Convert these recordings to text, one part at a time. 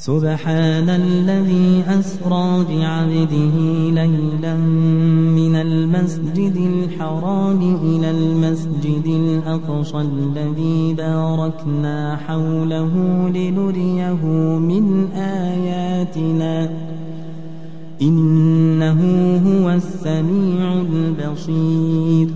سبحان الذي أسرى بعبده ليلا من المسجد الحرام إلى المسجد الأقصى الذي باركنا حوله لنريه من آياتنا. إنه هو السميع البصير.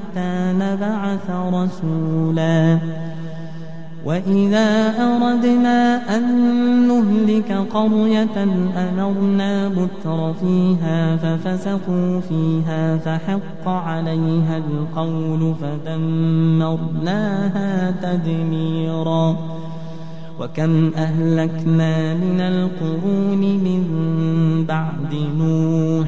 حتى نبعث رسولا. وإذا أردنا أن نهلك قرية أمرنا بتر فيها ففسقوا فيها فحق عليها القول فدمرناها تدميرا. وكم أهلكنا من القرون من بعد نوح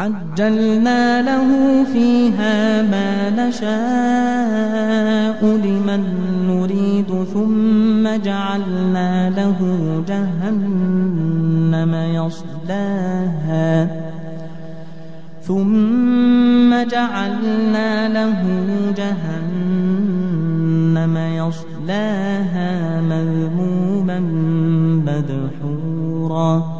عجلنا له فيها ما نشاء لمن نريد ثم جعلنا له جهنم يصلاها. ثم جعلنا له جهنم يصلاها مذموما مدحورا.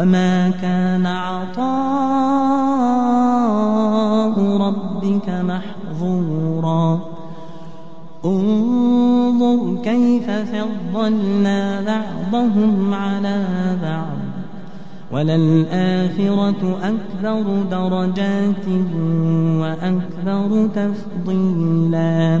وما كان عطاء ربك محظورا انظر كيف فضلنا بعضهم على بعض وللآخرة أكثر درجات وأكثر تفضيلاً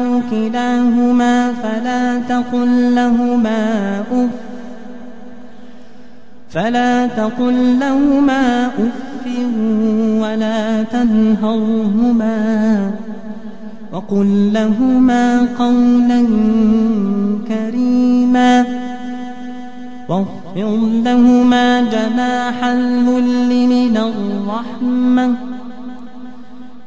كلاهما فلا تقل لهما أف فلا تقل لهما أف ولا تنهرهما وقل لهما قولا كريما واخفض لهما جناح الذل من الرحمة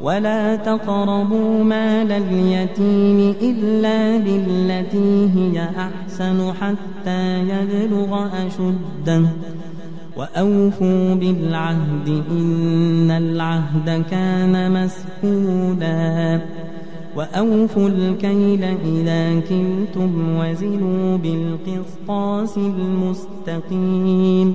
ولا تقربوا مال اليتيم إلا بالتي هي أحسن حتى يبلغ أشده وأوفوا بالعهد إن العهد كان مسؤولا وأوفوا الكيل إذا كلتم وزنوا بالقسطاس المستقيم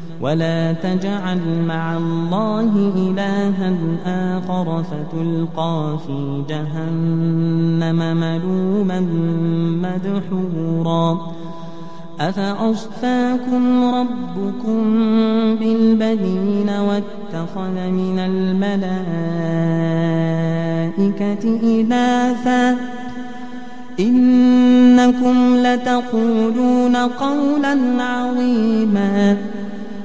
ولا تجعل مع الله إلها آخر فتلقى في جهنم ملوما مدحورا. أفأصفاكم ربكم بالبنين واتخذ من الملائكة إناثا؟ إنكم لتقولون قولا عظيما.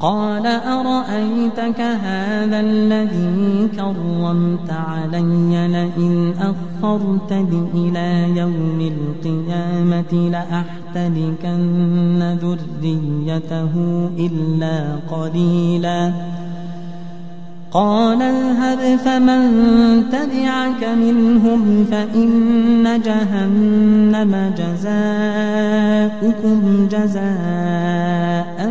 قال أرأيتك هذا الذي كرمت علي لئن أخرتني إلى يوم القيامة لأحتلكن ذريته إلا قليلاً. قال اذهب فمن تبعك منهم فإن جهنم جزاؤكم جزاء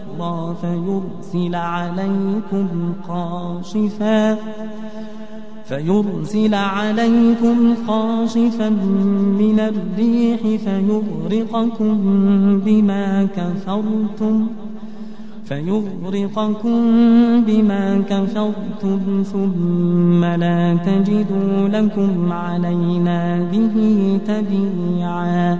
الله فيرسل عليكم قاصفا فيرسل عليكم خاصفا من الريح فيغرقكم بما كفرتم فيغرقكم بما كفرتم ثم لا تجدوا لكم علينا به تبيعا.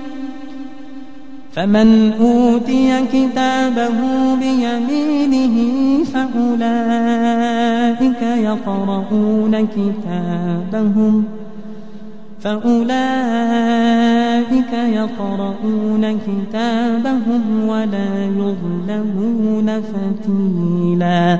فمن أوتي كتابه بيمينه فأولئك يقرؤون كتابهم فأولئك يقرؤون كتابهم ولا يظلمون فتيلا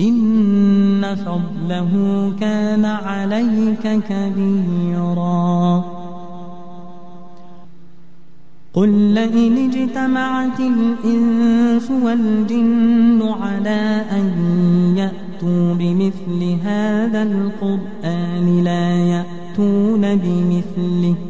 إن فضله كان عليك كبيرا. قل لئن اجتمعت الإنس والجن على أن يأتوا بمثل هذا القرآن لا يأتون بمثله.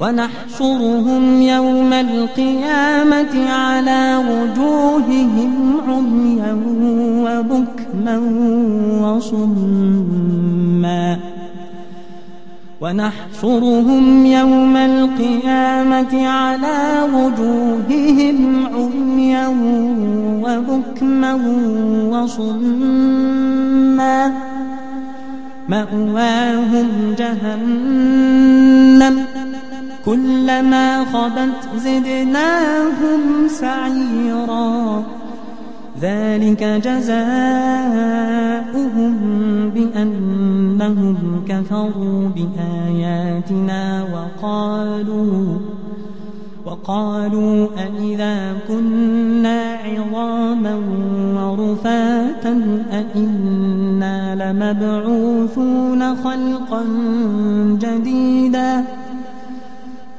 ونحشرهم يوم القيامة على وجوههم عميا وبكما وصما. ونحشرهم يوم القيامة على وجوههم عميا وبكما وصما. مأواهم جهنم. كلما خبت زدناهم سعيرا. ذلك جزاؤهم بأنهم كفروا بآياتنا وقالوا وقالوا أئذا كنا عظاما ورفاتا أئنا لمبعوثون خلقا جديدا.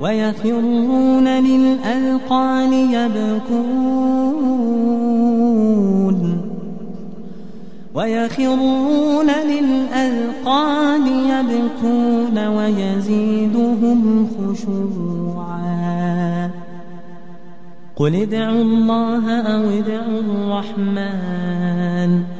ويخرون للأذقان يبكون. ويخرون للأذقان يبكون ويزيدهم خشوعا. قل ادعوا الله أو ادعوا الرحمن.